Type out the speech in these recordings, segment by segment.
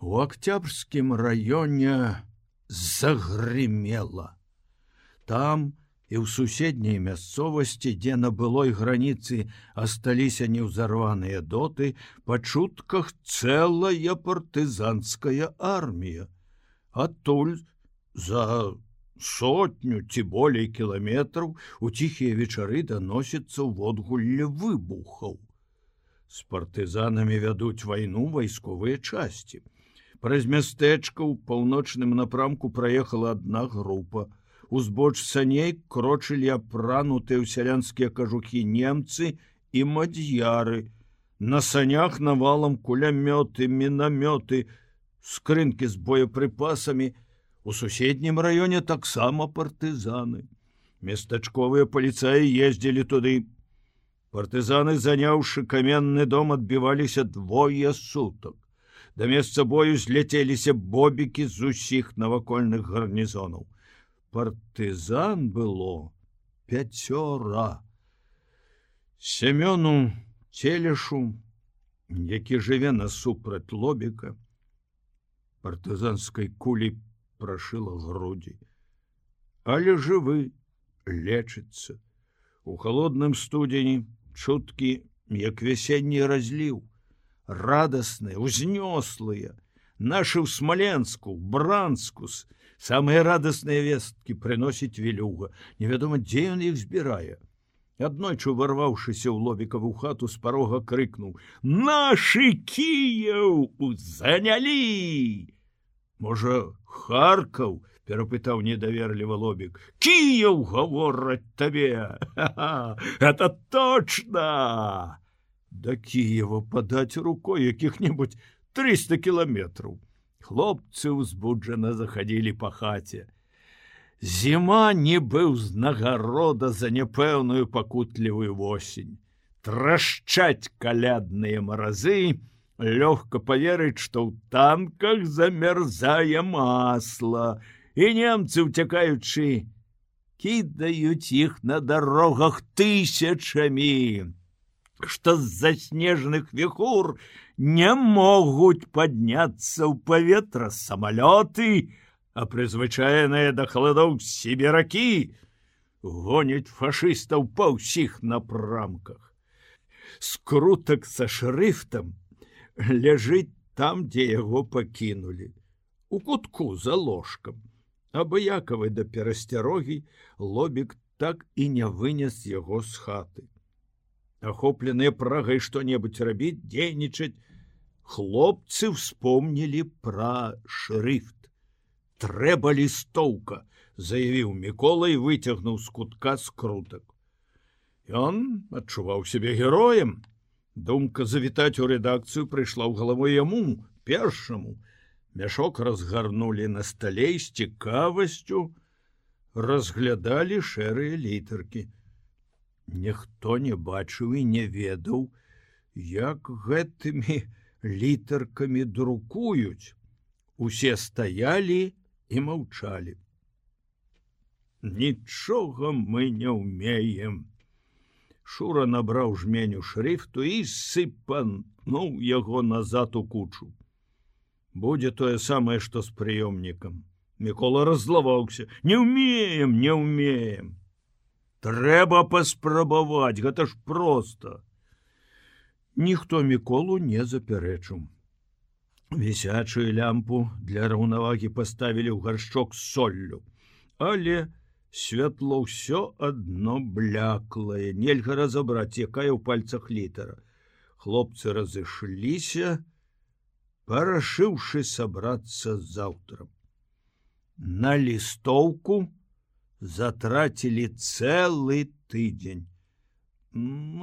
У октябрьскім раёне загрымела. Там і ў суседняй мясцовасці, дзе на былой граніцы асталіся неўзарваныя доты, па чутках цэлая партызанская армія. Адтуль за сотню ці болей кіламетраў у ціхія вечары даносіцца водгулле выбухаў. З партызанамі вядуць вайну вайсковыя часці. Праз мястэчка ў паўночным напрамку праехала адна група. Узбоч саней крочылі апранутыя ў сялянскія кажухі немцы і мад'яры. На санях навалам кулямёты, мінамёты, скрынкі з боепрыпасамі, У суседнім раёне таксама партызаны. Местачковыя паліцаі ездзілі туды. Партызаны, заняўшы каменны дом, адбіваліся двое суток. Да месца бою зляцеліся бобікі з усіх навакольных гарнізонаў. Партызан было пяцёра. Семёну целешу, які жыве насупраць лобіка, партызанскай кулі прошила грудзі. Але жывы лечыцца. У холодным студзені чуткі, як вясенні разліў, радасныя, узнёслыя, нашы ў смаленску, бранскус, самыя радасныя весткі прыносіць вілюга, невядома, дзе ён іх збірае. Аднойчы варваўшыся ў лобікаву хату з парога крыкнуў: « Нашы кіяў занялі! Можа, Харкаў перапытаў недаверліва лобік. Кіяў гавораць табе это точно Да Кіева падаць рукой якіх-небудзь 300 кіламетраў. Хлопцы ўзбуджана захадзілі па хаце. Зіма не быў знагарода за няпэўную пакутлівую восень. Трашчаць калядныя маразы, лёгка поверыць что ў танках замярзае масла і немцы уцякаючы кідаюць іх на дарогах тысячамі что з-за снежных віхур не могуць падняцца ў паветра самалёты а прызвычайныя да халадоў сіберакі гоняць фашыстаў па ўсіх напрамках скрутак са шрыфтам ляжыць там, дзе яго пакінулі. У кутку за ложкам. Абыякавы да перасцярогі лобік так і не вынес яго з хаты. Ахопленыя прагай што-небудзь рабіць дзейнічаць, хлопцы вспомнілі пра шрифт. Трэба лістоўка, заявіў мікола і выцягнуў з кутка скрутак. Ён адчуваў сябе героем, Думка завітаць у рэдакцыю прыйшла ў галаву яму першаму. Мяшок разгарнулі на сталей з цікавасцю, разглядалі шэрыя літаркі. Ніхто не бачыў і не ведаў, як гэтымі літаркамі друкуюць. Усе стаялі і маўчалі. Нічога мы не ўмеем, Шура набраў жменю шрифту і сыпануў яго назад у кучу. Будзе тое самае, што з прыёмнікам. Мікола раззлаваўся: не ўмеем, не ўмеем. Трэба паспрабаваць, гэта ж проста. Ніхто міколу не запярэчыў. Вісячую лямпу для раўнавагі паставілі ў гаршчок з соллю, але, святло ўсё адно бляклае нельга разабраць якая ў пальцах літара хлопцы разышліся парашыўшы сабрацца заўтрам на лістоўку затрацілі цэлы тыдзень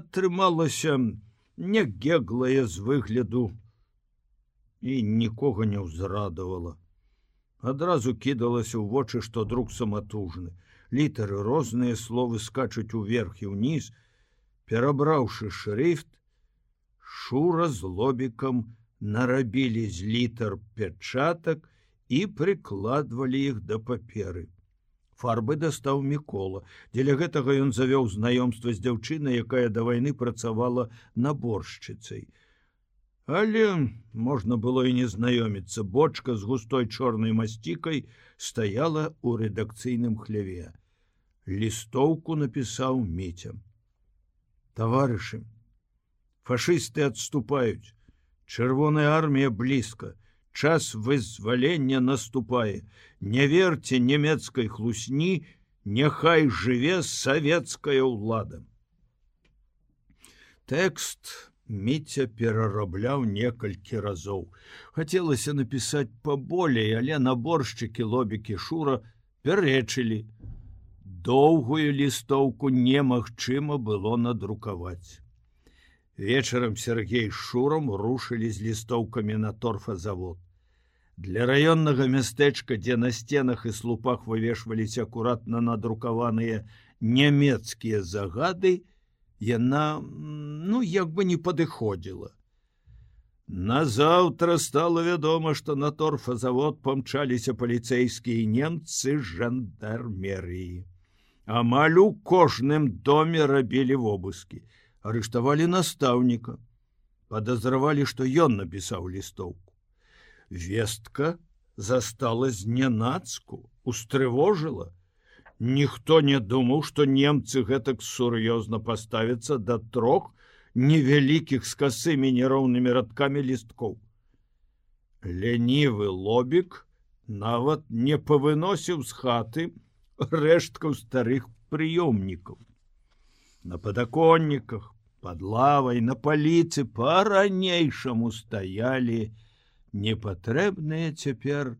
атрымалася негеглае з выгляду і нікога не ўзрадавала адразу кідалася ў вочы што друг саматужны літары розныя словы скачуць уверх і ўніз, перабраўшы шрифт, шура з лобікам нарабілі з літар пячатак і прыкладвалі іх да паперы. Фарбы дастаў мікола. Дзеля гэтага ён завёў знаёмства з дзяўчынай, якая да вайны працавала наборшчыцай. Але можна было і не знаёміцца. Бочка з густой чорнай масцікай стаяла ў рэдакцыйным хляве. Лістоўку напісаў міця. Таварышы фашысты адступаюць. Чырвоная армія блізка час вызвалення наступае не верце нямецкай хлусні няхай жыве савецкая ўлада тэкст міця перарабляў некалькі разоў хацелася напісаць паболей але наборшчыкі лобікі шура пярэчылі доўгую лістоўку немагчыма было надрукаваць вечарам Сергей шурам рушылі з лістоўкамі на торфазавод для раённага мястэчка дзе на сценах і слупах вывешваліся акуратна надрукаваныя нямецкія загады яна ну як бы не падыходзіла назаўтра стало вядома что на торфазавод памчаліся паліцэйскія немцы жандармерыі амаль у кожным доме рабілі вобыскі арыштавалі настаўніка подазравалі что ён напісаў лістоўку вестка застала знянацку устрывожила ніхто не думаў што немцы гэтак сур'ёзна паставяцца да трох невялікіх з касымі нероўнымі радкамі лісткоў. Лянівы лобік нават не павыносіў з хаты рэшткаў старых прыёмнікаў на падаконніках под лавай на паліцы па-ранейшаму стаялі непатрэбныя цяпер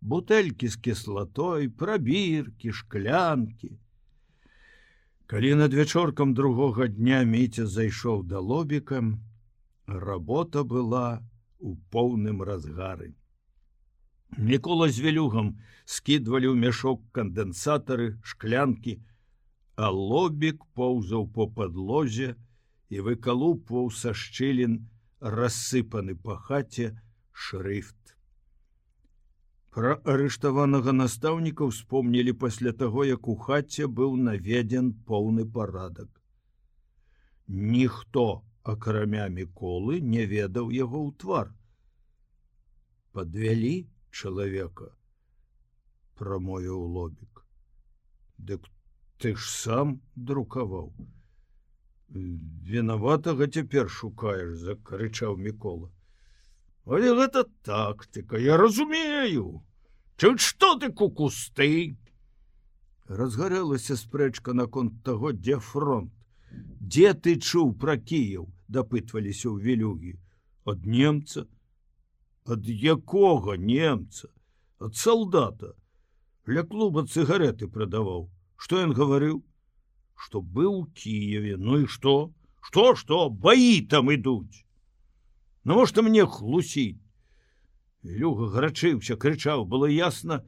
бутэлькі з кіслатой, прабіркі, шклянкі. Калі над вячоркам другога дня міця зайшоў да лобіка, работа была у поўным разгары. Мікола з вялюгам скідвалі ў мяшок кандэнсатары, шклянкі, а лобік поўзаў по падлозе і выкалупваў са шчылін рассыпаны па хаце шрифт. Пра арыштаванага настаўніка успомнілі пасля таго, як у хаце быў наведзен поўны парадак. Ніхто, акрамя міколы, не ведаў яго ў твар. Падвялі чалавека, прамовіў лобік. Дык ты ж сам друкаваў. Вінаватага цяпер шукаеш, закрычаў мікола. Але гэта тактыка, я разумею. Чуть што ты кукусты? Разгарэлася спрэчка наконт таго, дзе фронт. Дзе ты чуў пра Кіяў, дапытваліся ў велюгі, ад немца, ад якога немца, ад салдата, Ля клуба цыгареты прадаваў. Што ён гаварыў, што быў у Кіеве, ну і што, што, што, баі там ідуць. Навошта мне хлусіць? Люга гарачыўся, крычаў, было ясна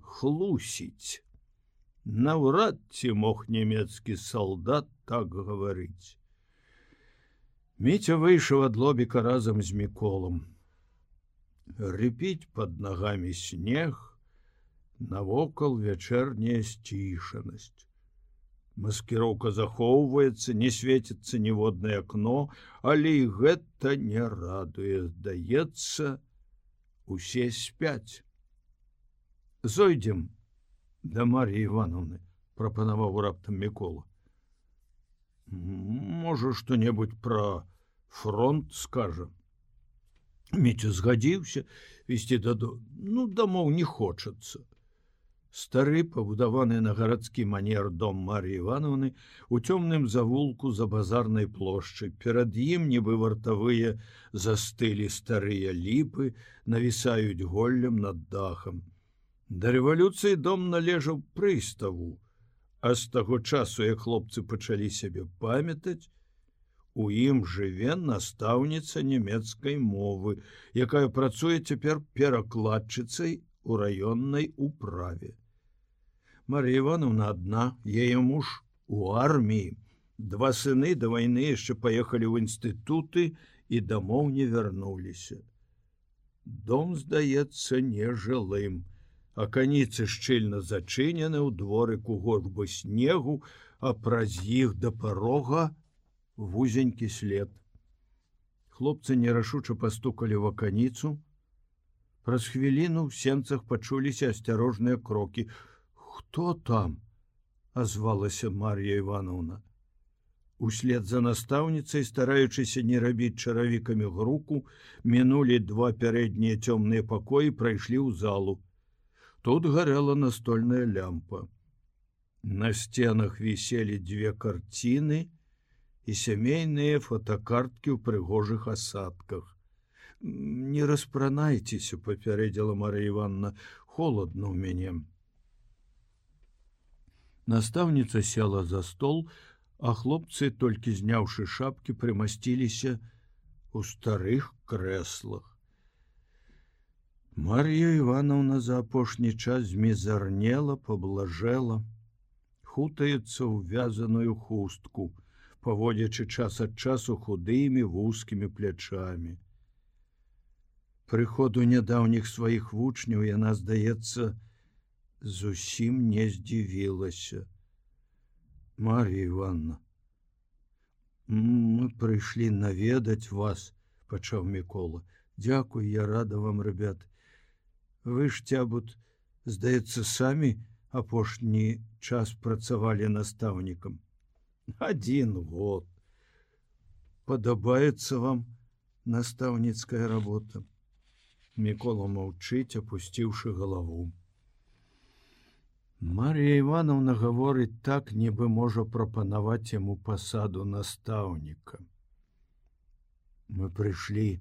хлусіць. Наўрад ці мог нямецкі салдат так гаварыць. Міця выйшаў ад лобіка разам з міколам. Рыпіць под нагамі снег, навокал вячэрняя сцішанасць маскіроўка захоўваецца не светіцца ніводнае акно але і гэта не радуе здаецца усе спяць зойдзем да мар'і ивановны прапанаваў раптам мікола можа что-небудзь пра фронт скажа міця згадзіўся весці даду ну дамоў не хочацца стары пабудаваны на гарадскі манер дом Марі Івановны у цёмным завулку за базарнай плошчы перад ім нібы вартавыя застылі старыя ліпы навісаюць голлем над дахам. Да рэвалюцыі дом належаў прыставу а з таго часу як хлопцы пачалі сябе памятаць у ім жыве настаўніца нямецкай мовы якая працуе цяпер перакладчыцай у раённай управе Мария Ивановна одна, ее муж у армии. Два сыны до войны еще поехали в институты и домов не вернулись. Дом здаецца нежылым, а каніцы шчыльна зачынены ў дворыку горбы снегу, а праз іх да парога вузенькі след. Хлопцы нерашуча пастукалі в аканіцу. Праз хвіліну ў сенцах пачуліся асцярожныя крокі. Хто там? азвалася Мар'я Івановна. Услед за настаўніцай, стараючыся не рабіць чаравікамі груку, мінулі два пярэднія цёмныя пакоі прайшлі ў залу. Тут гарэла настольная лямпа. На сценах віселі дзве карціны і сямейныя фотокарткі ў прыгожых асадках. Не распранайцеся, папярэдзіла Марыя Івановна, холодно ў мяне. Настаўніца села за стол, а хлопцы, толькі зняўшы шапкі, прымасціліся у старых крэслах. Мар'я Івановна за апошні час змізарнела, паблажэла, хутаецца ў вязаную хустку, паводзячы час ад часу худымі вузкімі плячамі. Прыходу нядаўніх сваіх вучняў яна, здаецца, зусім не здзівілася. Марья Ивановна мы прыйшлі наведаць вас пачаў мікола Дякуй я рада вам ребят. Вы ж цябут здаецца самі апошні час працавалі настаўнікам. Один год. Падабаецца вам настаўніцкая работа? Мікола маўчыць опусціўшы галаву Марія Івановна гаворыць так, нібы можа прапанаваць яму пасаду настаўніка. Мы прыйшлі,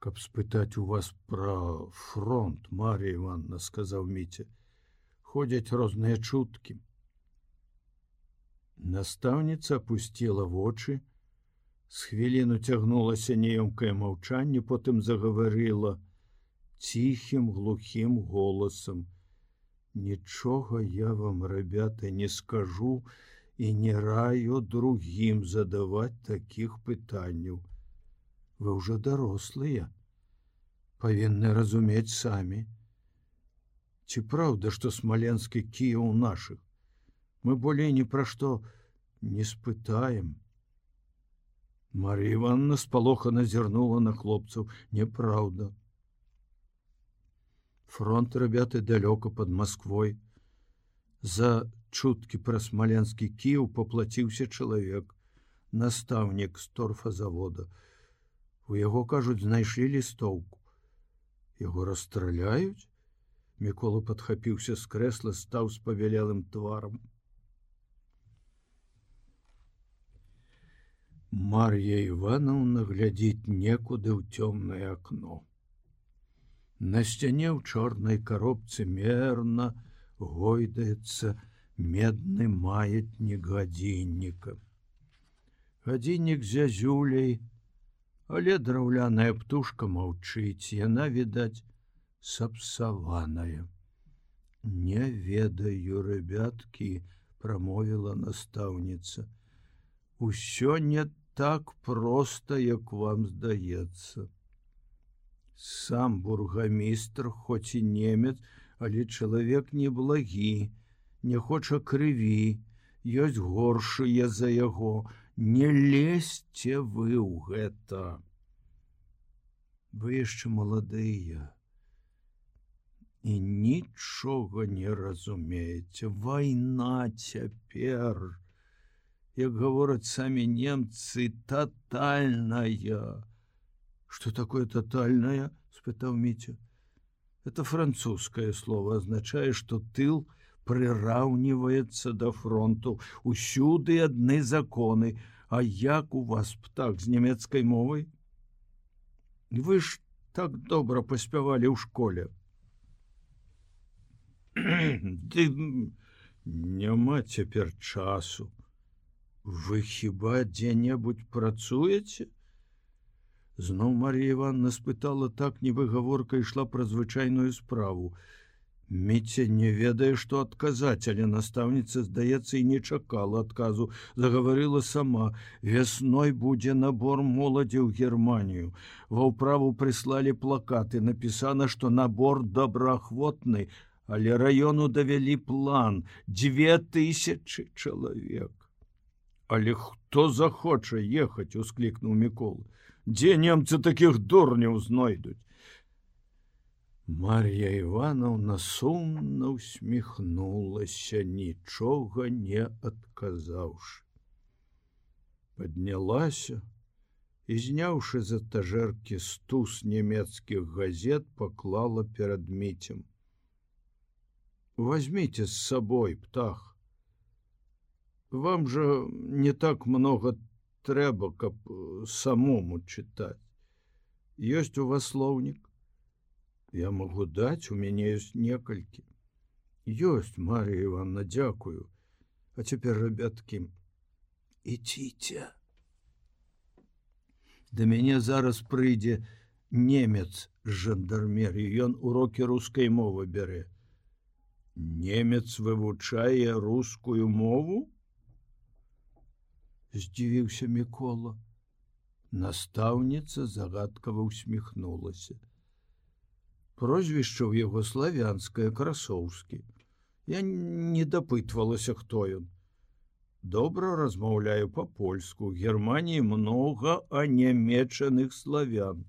каб спытаць у вас пра фронт, Марія Івановна сказаў міце, ходзяць розныя чуткі. Настаўніца опусціла вочы, з хвіліну цягнулася неёмкае маўчанне, потым загаварыла ціхім глухім голасам, Нічога я вам, ребята, не скажу і не раю другім задаваць такіх пытанняў. Вы ўжо дарослыя, павінны разумець самі. Ці праўда, што смаленскі кіяў нашых, мы болей ні пра што не спытаем. Марія Іванна спалоха назірнула на хлопцаў, неправда фронт ребята далёка под москвой. За чуткі пра смаленскі кіў поплаціўся чалавек настаўнік з торфазавода у яго кажуць знайшлі лістоўку яго расстраляюць мікола падхапіўся з крэсла стаў з павялелым тварам Мар'я Івановна глядзіць некуды ў цёмнае акно На сцяне ў чорнай коробцы мерна гойдаецца медны маятнік гадзінніка. Гадзіннік зязюлей, але драўляная птушка маўчыць, яна відаць сапсаваная. Не ведаю ребяткі, прамовіла настаўніца. Усё не так проста, як вам здаецца сам бургамістр хоць і немец але чалавек неблагі не хоча крыві ёсць горшыя за яго. Не лезьце вы ў гэта. Вы яшчэ маладыя і нічога не разумееце. Вайна цяпер. Як гавораць самі немцы тотальная что такое тотальное спытаў митя. Это французское слово означае что тыл прыраўніваецца до фронту. Усюды адны законы. А як у вас птак з нямецкай мовай вы ж так добра паспявалі ў школе ты няма цяпер часу. Вы хіба дзе-небудзь працуеце Зноў Марія Івановна спытала так, нібы гаворка ішла пра звычайную справу. Міця не ведае, што адказаць, але настаўніца, здаецца, і не чакала адказу, загаварыла сама: вясной будзе набор моладзі ў Германію. Ва ўправу прыслалі плакаты, напісана, што набор добраахвотны, але раёну давялі план дзве тысячи чалавек. Але хто захоча ехаць, усклікнуў Міколы дзе немцы такіх дурняў знойдуць Мар'я Івановна сумна усміхнулася, нічога не адказаўшы. Паднялася і, зняўшы за тажэркі стус нямецкіх газет, паклала перад міцем. Возьмите з сабой птах. Вам жа не так много трэба, каб самому чытаць. Ёсць у вас слоўнік я могу даць у мяне ёсць некалькі ёсць Марія Івановна дзякую а цяпер ребяткі ідзіце да мяне зараз прыйдзе немец жандармеры ён урокі рускай мовы бярэ немец вывучае рускую мову здзівіўся мікола. Настаўніца загадкава усміхнулася прозвішча ў яго славянскае красоўскі. Я не дапытвалася хто ён. Добра размаўляю по-польску германії много анямечаных славян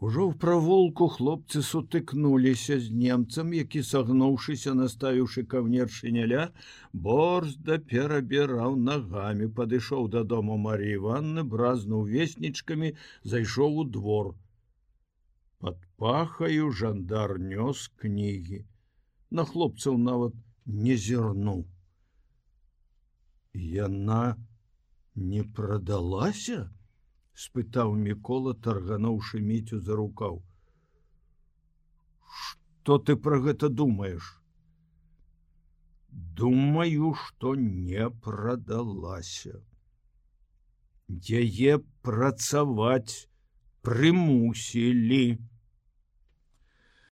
Ужо ў правулку хлопцы сутыкнуліся з немцам, які сагнуўшыся наставіўшы каўнер шыняля, борзда перабіраў нагамі, падышоў дадому Марі Іванны, бразнуў веснічкамі, зайшоў у двор. Под пахаю жандар нёс кнігі. На хлопцаў нават не зірнуў. Яна не прадалася спытаў мікола таргануўшы міцю за рукаў. Что ты про гэта думаешь думаю что не прадалася. Яе працаваць прымусілі